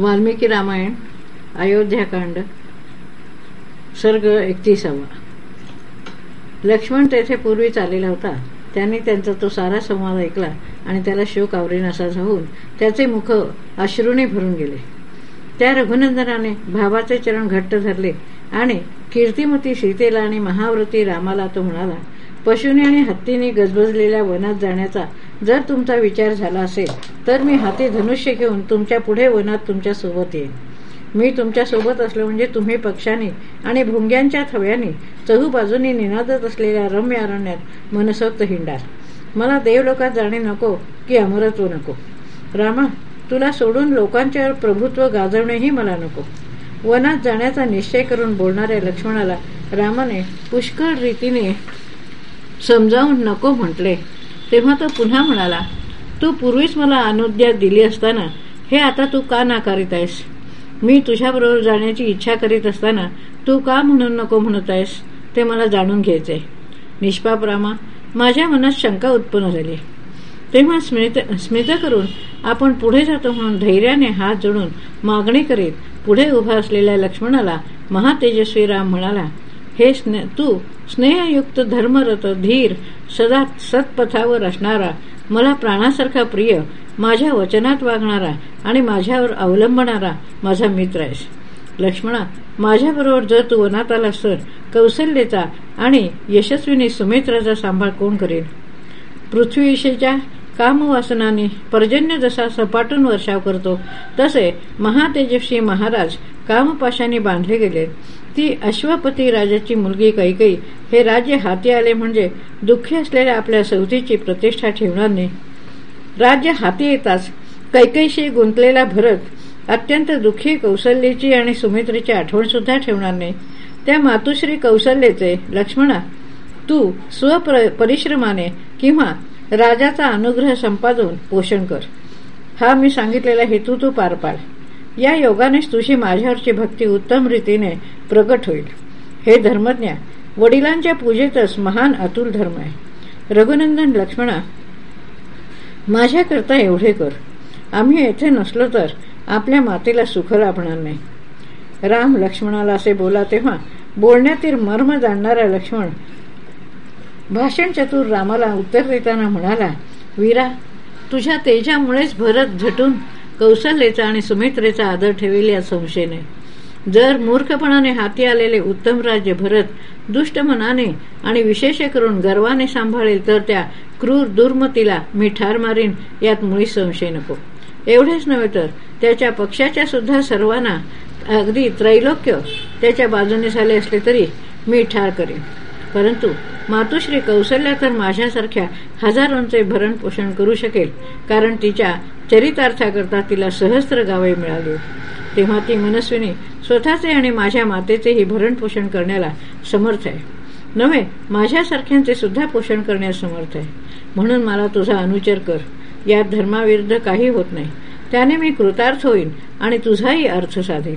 वाल्मिकी रामायण अयोध्याकांड सर्ग एकतीसावा लक्ष्मण तेथे पूर्वी चाललेला होता त्यांनी त्यांचा तो सारा संवाद ऐकला आणि त्याला शोक आवरेनासा होऊन त्याचे मुख अश्रूने भरून गेले. त्या रघुनंदनाने भावाचे चरण घट्ट धरले आणि कीर्तिमती सीतेला आणि महाव्रती रामाला तो म्हणाला पशुने आणि हत्तीने गजबजलेल्या वनात जाण्याचा जर तुमचा विचार झाला असेल तर मी हाती धनुष्य घेऊन तुमच्यापुढे वनात तुमच्यासोबत येईन. मी तुमच्यासोबत असलो म्हणजे तुम्ही पक्षाने आणि भुंग्यांच्या थव्याने चहूबाजूनी निनादत असलेल्या रम्य अरण्यात मनसोक्त हिंडार मला देवलोकात जाणे नको की अमरत्व नको. रामा तुला सोडून लोकांच्यावर प्रभुत्व गाजवणेही मला नको. वनात जाण्याचा निश्चय करून बोलणाऱ्या लक्ष्मणाला रामाने पुष्कळ रीतीने समजावून नको म्हटले. तेव्हा तो पुन्हा म्हणाला तू पूर्वीच मला अनुद्या दिली असताना हे आता तू का नाकारित आहेस मी तुझ्याबरोबर जाण्याची इच्छा करीत असताना तू का म्हणून नको म्हणत आहेस ते मला जाणून घ्यायचे निष्पाप रामा माझ्या मनात शंका उत्पन्न झाली. तेव्हा स्मित स्मित करून आपण पुढे जातो म्हणून धैर्याने हात जोडून मागणी करीत पुढे उभा असलेल्या लक्ष्मणाला महातेजस्वी राम म्हणाला हे स्ने तू स्नेहयुक्त धर्मरत धीर सदा सत्पथावर असणारा मला प्राणासारखा प्रिय माझ्या वचनात वागणारा आणि माझ्यावर अवलंबणारा माझा मित्र आहेस. लक्ष्मणा माझ्याबरोबर जर तू वनात आलास तर कौशल्यचा आणि यशस्वीनी सुमित्राचा सांभाळ कोण करेल? पृथ्वीविषयीच्या कामवासनाने पर्जन्य जसा सपाटून वर्षाव करतो तसे महातेजस्वी महाराज कामपाशाने बांधले गेले. ती अश्वपती राजाची मुलगी कैकई हे राज्य हाती आले म्हणजे दुःखी असलेल्या आपल्या सवतीची प्रतिष्ठा ठेवणार नाही. राज्य हाती येताच कैकईशी गुंतलेला भरत अत्यंत दुःखी कौशल्याची आणि सुमित्रेची आठवण सुद्धा ठेवणार नाही. त्या मातुश्री कौशल्याचे लक्ष्मणा तू स्वपरिश्रमाने किंवा राजाचा अनुग्रह संपादून पोषण कर. हा मी सांगितलेला हेतू तू पार पाड. या योगानेच तुझी माझ्यावरची भक्ती उत्तम रीतीने प्रकट होईल. हे धर्मज्ञा वडिलांच्या पूजेतच महान अतुल धर्म आहे. रघुनंदन लक्ष्मणा माझ्याकरता एवढे कर. आम्ही येथे नसलो तर आपल्या मातेला सुख लाभणार नाही. राम लक्ष्मणाला असे बोला तेव्हा बोलण्यातील मर्म जाणणारा लक्ष्मण भाषण चतुर रामाला उत्तर देताना म्हणाला वीरा तुझ्या तेजामुळेच भरत झटून कौशल्याचा आणि सुमित्रेचा आदर ठेवेल या संशयने. जर मूर्खपणाने हाती आलेले उत्तम राज्य भरत दुष्ट मनाने आणि विशेष करून गर्वाने सांभाळेल तर त्या क्रूर दुर्मतीला मी ठार मारीन यात मुळीच संशय नको. एवढेच नव्हे तर त्याच्या पक्षाच्या सुद्धा सर्वांना अगदी त्रैलोक्य त्याच्या बाजूने झाले असले तरी मी ठार करेन. परंतु मातुश्री कौशल्या तर माझ्यासारख्या हजारोंचे भरण पोषण करू शकेल कारण तिच्या चरितार्थाकरता तिला सहस्त्र गावे मिळाली. तेव्हा ती मनस्विनी स्वतःचे आणि माझ्या मातेचेही भरण पोषण करण्याला समर्थ आहे. नव्हे माझ्यासारख्यांचे सुद्धा पोषण करण्यास समर्थ आहे. म्हणून मला तुझा अनुचर कर. यात धर्माविरुद्ध काही होत नाही. त्याने मी कृतार्थ होईन आणि तुझाही अर्थ साधेल.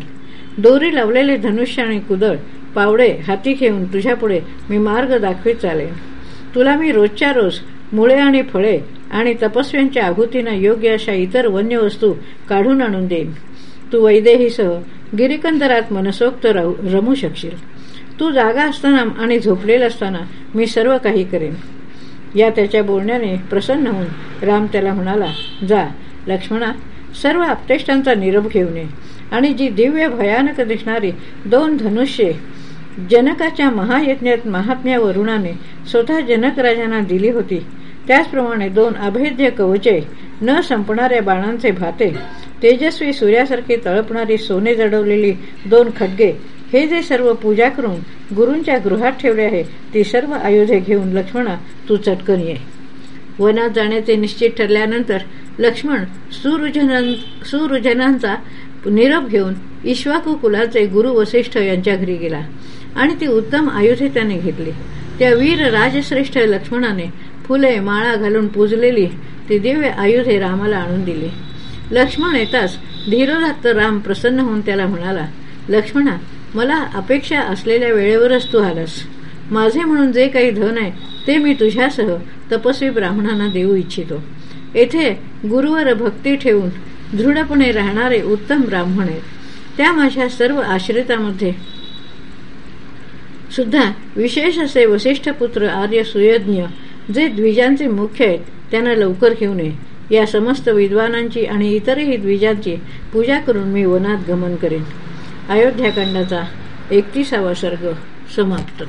दोरी लावलेले धनुष्य आणि कुदळ पावडे हाती घेऊन तुझ्यापुढे मी मार्ग दाखवीत चालेन. तुला मी रोजच्या रोज मुळे आणि फळे आणि तपस्व्यांच्या आहुतीनं योग्य अशा इतर वन्य वस्तू काढून आणून देईन. तू वैदेहीसह गिरिकंदरात मनसोक्त रमू शकशील. तू जागा असताना आणि झोपलेला असताना मी सर्व काही करेन. या त्याच्या बोलण्याने प्रसन्न होऊन राम त्याला म्हणाला जा लक्ष्मणा सर्व आपतेष्टांचा निरोप घेऊन ये. आणि जी दिव्य भयानक दिसणारी दोन धनुष्ये जनकाच्या महायज्ञात महात्म्या वरुणाने स्वतः जनक राजांना दिली होती. त्याचप्रमाणे दोन अभेद्य कवचे न संपणाऱ्या बाणांचे भाते तेजस्वी सूर्यासारखी तळपणारी सोने जडवलेली दोन खड्गे हे जे सर्व पूजा करून गुरूंच्या गृहात ठेवले आहे ती सर्व आयुधे घेऊन लक्ष्मणा तू चटकन ये. वनात जाण्याचे निश्चित ठरल्यानंतर लक्ष्मण सुरुजनांचा निरोप घेऊन इश्वाकू कुलाचे गुरु वसिष्ठ यांच्या घरी गेला. आणि ती उत्तम आयुधे त्याने घेतली. त्या वीर राजश्रेष्ठ लक्ष्मणाने फुले माळा घालून पूजलेली ती दिव्य आयुधे रामाला आणून दिली. लक्ष्मण येताच धीरोदात्त राम प्रसन्न होऊन त्याला म्हणाला लक्ष्मणा मला अपेक्षा असलेल्या वेळेवरच तू आलास. माझे म्हणून जे काही धन आहे ते मी तुझ्यासह तपस्वी ब्राह्मणांना देऊ इच्छितो. येथे गुरुवर भक्ती ठेवून दृढपणे राहणारे उत्तम ब्राह्मण आहेत. त्या माझ्या सर्व आश्रितामध्ये सुद्धा विशेष असे वसिष्ठ पुत्र आर्य सुयज्ञ जे द्विजांचे मुख्य आहेत त्यांना लवकर घेऊ नये या समस्त विद्वानांची आणि इतरही द्विजांची पूजा करून मी वनात गमन करेन अयोध्याकांडाचा एकतीसावा सर्ग समाप्त